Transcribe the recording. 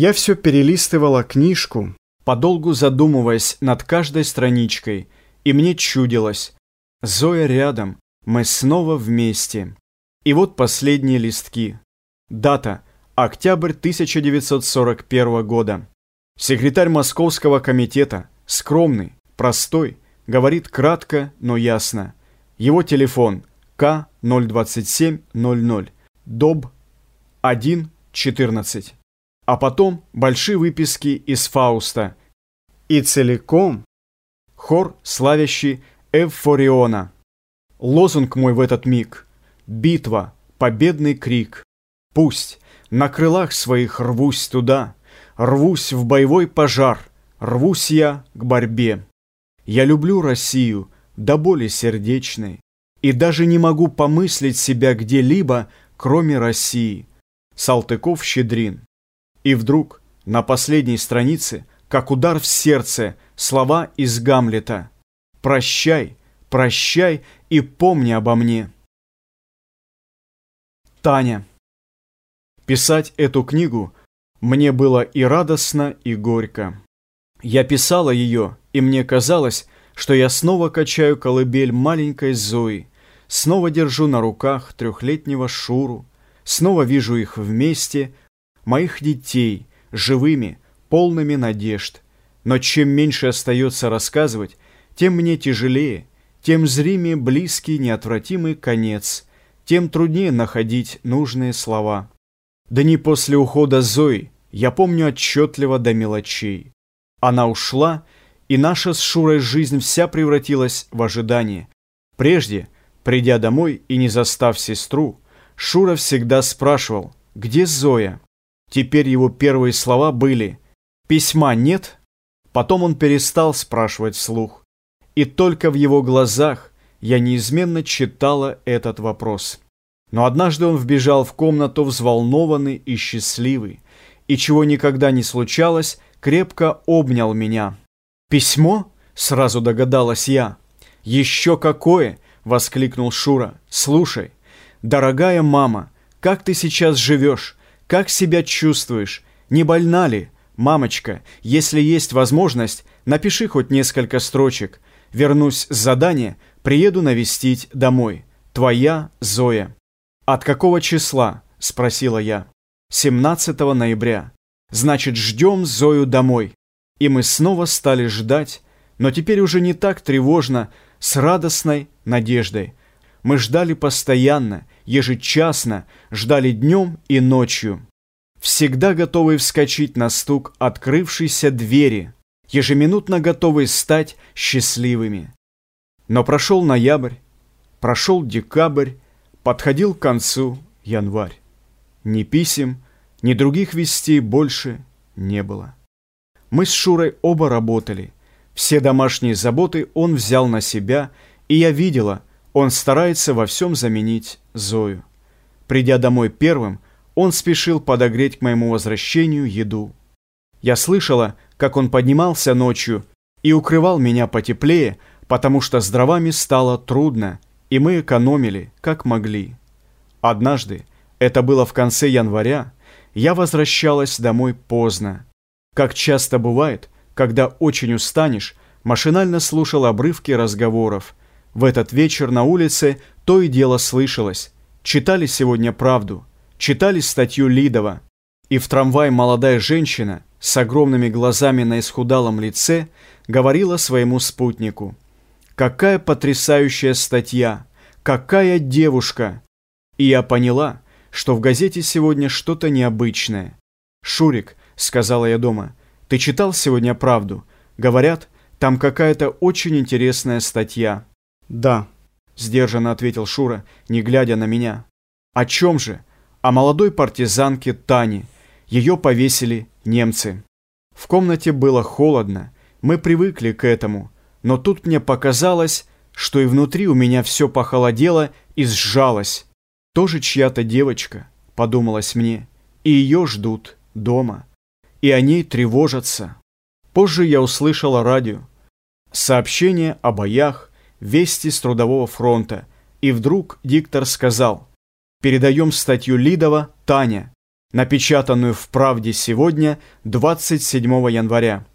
Я все перелистывала книжку, подолгу задумываясь над каждой страничкой, и мне чудилось. Зоя рядом, мы снова вместе. И вот последние листки. Дата – октябрь 1941 года. Секретарь Московского комитета, скромный, простой, говорит кратко, но ясно. Его телефон К02700, ДОБ 114 а потом большие выписки из Фауста. И целиком хор, славящий Эвфориона. Лозунг мой в этот миг – битва, победный крик. Пусть на крылах своих рвусь туда, рвусь в боевой пожар, рвусь я к борьбе. Я люблю Россию до боли сердечной, и даже не могу помыслить себя где-либо, кроме России. Салтыков-Щедрин. И вдруг на последней странице, как удар в сердце, слова из Гамлета «Прощай, прощай и помни обо мне». Таня. Писать эту книгу мне было и радостно, и горько. Я писала ее, и мне казалось, что я снова качаю колыбель маленькой Зои, снова держу на руках трехлетнего Шуру, снова вижу их вместе – моих детей, живыми, полными надежд. Но чем меньше остается рассказывать, тем мне тяжелее, тем зримее близкий неотвратимый конец, тем труднее находить нужные слова. Да не после ухода Зои я помню отчетливо до мелочей. Она ушла, и наша с Шурой жизнь вся превратилась в ожидание. Прежде, придя домой и не застав сестру, Шура всегда спрашивал, где Зоя? Теперь его первые слова были «Письма нет?» Потом он перестал спрашивать вслух. И только в его глазах я неизменно читала этот вопрос. Но однажды он вбежал в комнату взволнованный и счастливый, и чего никогда не случалось, крепко обнял меня. «Письмо?» — сразу догадалась я. «Еще какое!» — воскликнул Шура. «Слушай, дорогая мама, как ты сейчас живешь? Как себя чувствуешь? Не больна ли? Мамочка, если есть возможность, напиши хоть несколько строчек. Вернусь с задания, приеду навестить домой. Твоя Зоя. От какого числа? Спросила я. 17 ноября. Значит, ждем Зою домой. И мы снова стали ждать, но теперь уже не так тревожно, с радостной надеждой. Мы ждали постоянно, ежечасно, ждали днем и ночью. Всегда готовый вскочить на стук открывшейся двери, ежеминутно готовый стать счастливыми. Но прошел ноябрь, прошел декабрь, подходил к концу январь. Ни писем, ни других вестей больше не было. Мы с Шурой оба работали. Все домашние заботы он взял на себя, и я видела, он старается во всем заменить Зою. Придя домой первым, он спешил подогреть к моему возвращению еду. Я слышала, как он поднимался ночью и укрывал меня потеплее, потому что с дровами стало трудно, и мы экономили, как могли. Однажды, это было в конце января, я возвращалась домой поздно. Как часто бывает, когда очень устанешь, машинально слушал обрывки разговоров, в этот вечер на улице то и дело слышалось. Читали сегодня правду, читали статью Лидова. И в трамвае молодая женщина с огромными глазами на исхудалом лице говорила своему спутнику. «Какая потрясающая статья! Какая девушка!» И я поняла, что в газете сегодня что-то необычное. «Шурик», — сказала я дома, — «ты читал сегодня правду? Говорят, там какая-то очень интересная статья». «Да», — сдержанно ответил Шура, не глядя на меня. «О чем же? О молодой партизанке Тане. Ее повесили немцы». В комнате было холодно, мы привыкли к этому, но тут мне показалось, что и внутри у меня все похолодело и сжалось. Тоже чья-то девочка, подумалось мне, и ее ждут дома, и о ней тревожатся. Позже я услышала радио. Сообщение о боях, вести с Трудового фронта, и вдруг диктор сказал «Передаем статью Лидова Таня». напечатанную в «Правде» сегодня, 27 января.